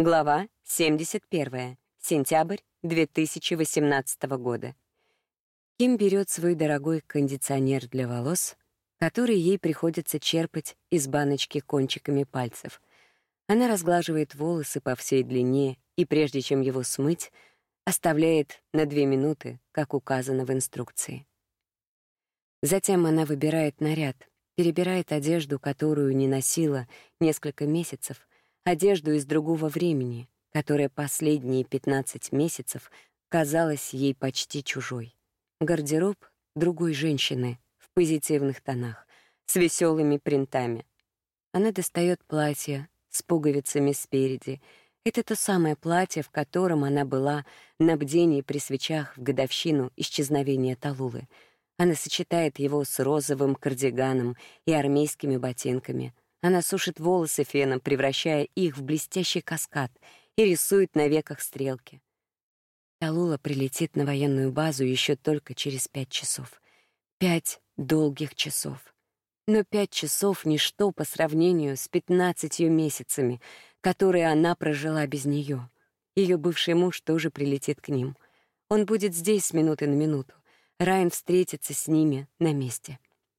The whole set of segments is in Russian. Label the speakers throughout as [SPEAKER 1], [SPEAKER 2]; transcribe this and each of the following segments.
[SPEAKER 1] Глава 71. Сентябрь 2018 года. Ким берет свой дорогой кондиционер для волос, который ей приходится черпать из баночки кончиками пальцев. Она разглаживает волосы по всей длине и, прежде чем его смыть, оставляет на две минуты, как указано в инструкции. Затем она выбирает наряд, перебирает одежду, которую не носила несколько месяцев, одежду из другого времени, которая последние 15 месяцев казалась ей почти чужой. Гардероб другой женщины в позитивных тонах, с веселыми принтами. Она достает платье с пуговицами спереди. Это то самое платье, в котором она была на бдении при свечах в годовщину исчезновения Талулы — она сочетает его с розовым кардиганом и армейскими ботинками. Она сушит волосы феном, превращая их в блестящий каскад, и рисует на веках стрелки. Талула прилетит на военную базу еще только через пять часов. Пять долгих часов. Но пять часов — ничто по сравнению с пятнадцатью месяцами, которые она прожила без нее. Ее бывший муж тоже прилетит к ним. Он будет здесь с минуты на минуту. Райан встретится с ними на месте.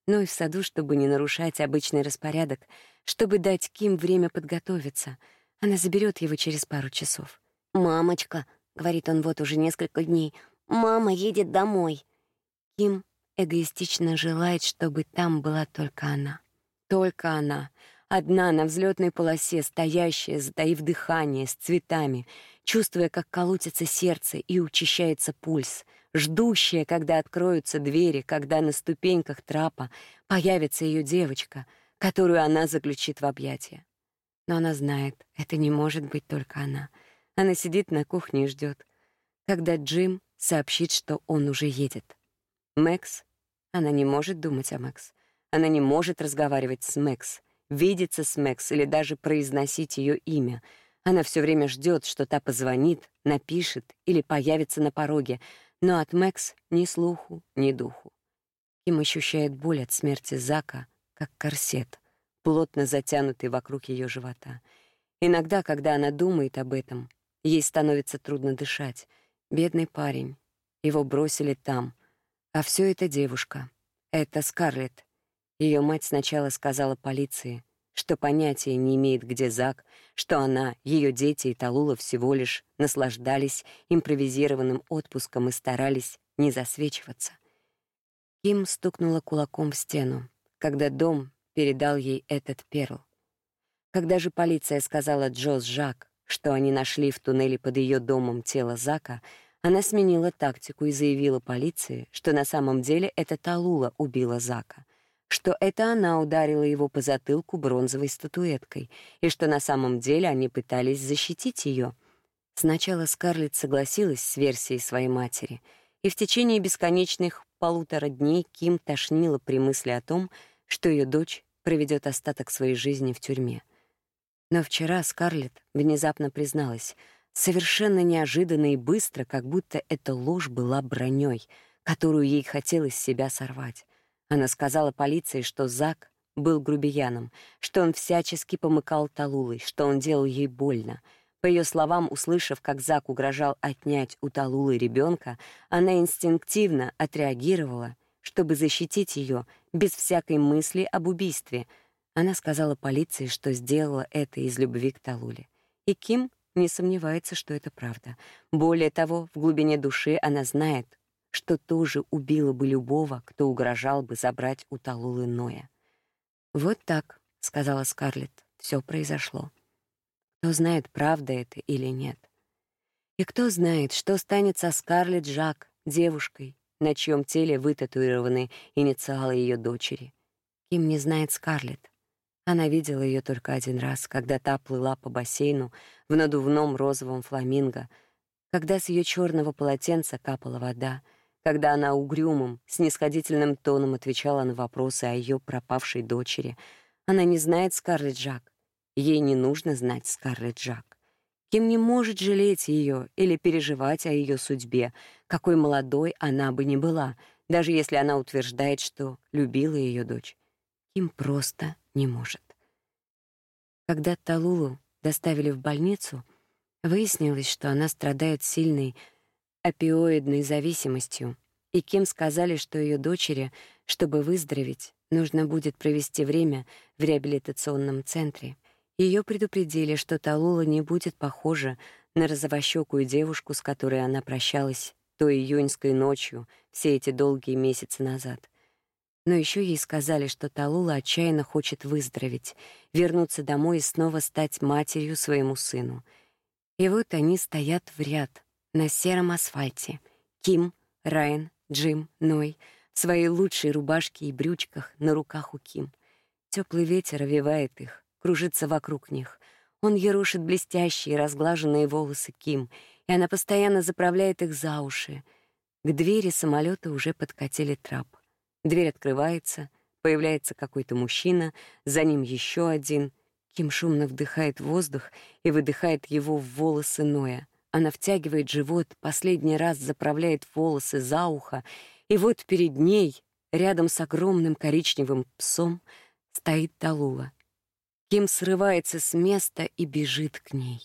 [SPEAKER 1] Ну и в саду, чтобы не нарушать обычный распорядок, чтобы дать Ким время подготовиться. Она заберет его через пару часов.
[SPEAKER 2] «Мамочка», — говорит он вот уже несколько дней, — «мама едет домой».
[SPEAKER 1] Ким эгоистично желает, чтобы там была только она. Только она. Одна на взлетной полосе, стоящая, затаив дыхание, с цветами, чувствуя, как колотится сердце и учащается пульс — ждущая, когда откроются двери, когда на ступеньках трапа появится ее девочка, которую она заключит в объятия. Но она знает, это не может быть только она. Она сидит на кухне и ждет, когда Джим сообщит, что он уже едет. Мэкс? Она не может думать о Мэкс. Она не может разговаривать с Мэкс, видеться с Мэкс или даже произносить ее имя. Она все время ждет, что та позвонит, напишет или появится на пороге, но от Мэкс ни слуху, ни духу. Ким ощущает боль от смерти Зака, как корсет, плотно затянутый вокруг ее живота. Иногда, когда она думает об этом, ей становится трудно дышать. Бедный парень. Его бросили там. А все это девушка. Это Скарлетт. Ее мать сначала сказала полиции, что понятия не имеет, где Зак, что она, ее дети и Талула всего лишь наслаждались импровизированным отпуском и старались не засвечиваться. Ким стукнула кулаком в стену, когда дом передал ей этот перл. Когда же полиция сказала Джоз Жак, что они нашли в туннеле под ее домом тело Зака, она сменила тактику и заявила полиции, что на самом деле это Талула убила Зака что это она ударила его по затылку бронзовой статуэткой, и что на самом деле они пытались защитить ее. Сначала Скарлетт согласилась с версией своей матери, и в течение бесконечных полутора дней Ким тошнила при мысли о том, что ее дочь проведет остаток своей жизни в тюрьме. Но вчера Скарлетт внезапно призналась, совершенно неожиданно и быстро, как будто эта ложь была броней, которую ей хотелось себя сорвать. Она сказала полиции, что Зак был грубияном, что он всячески помыкал Талулой, что он делал ей больно. По ее словам, услышав, как Зак угрожал отнять у Талулы ребенка, она инстинктивно отреагировала, чтобы защитить ее без всякой мысли об убийстве. Она сказала полиции, что сделала это из любви к Талуле. И Ким не сомневается, что это правда. Более того, в глубине души она знает, что тоже убило бы любого, кто угрожал бы забрать у Талулы Ноя. «Вот так», — сказала Скарлетт, — «все произошло. Кто знает, правда это или нет. И кто знает, что станет со Скарлетт Жак, девушкой, на чьем теле вытатуированы инициалы ее дочери. Ким не знает Скарлетт. Она видела ее только один раз, когда та плыла по бассейну в надувном розовом фламинго, когда с ее черного полотенца капала вода — когда она угрюмым, снисходительным тоном отвечала на вопросы о ее пропавшей дочери. Она не знает Скарлетт Жак. Ей не нужно знать Скарлетт Жак. Кем не может жалеть ее или переживать о ее судьбе, какой молодой она бы ни была, даже если она утверждает, что любила ее дочь. Ким просто не может. Когда Талулу доставили в больницу, Выяснилось, что она страдает сильной опиоидной зависимостью, и Ким сказали, что ее дочери, чтобы выздороветь, нужно будет провести время в реабилитационном центре. Ее предупредили, что Талула не будет похожа на розовощёкую девушку, с которой она прощалась той июньской ночью все эти долгие месяцы назад. Но еще ей сказали, что Талула отчаянно хочет выздороветь, вернуться домой и снова стать матерью своему сыну. И вот они стоят в ряд на сером асфальте. Ким, Райан, Джим, Ной в своей лучшей рубашке и брючках на руках у Ким. Теплый ветер овивает их, кружится вокруг них. Он ерошит блестящие разглаженные волосы Ким, и она постоянно заправляет их за уши. К двери самолета уже подкатили трап. Дверь открывается, появляется какой-то мужчина, за ним еще один. Ким шумно вдыхает воздух и выдыхает его в волосы Ноя. Она втягивает живот, последний раз заправляет волосы за ухо, и вот перед ней, рядом с огромным коричневым псом, стоит Талула. Ким срывается с места и бежит к ней.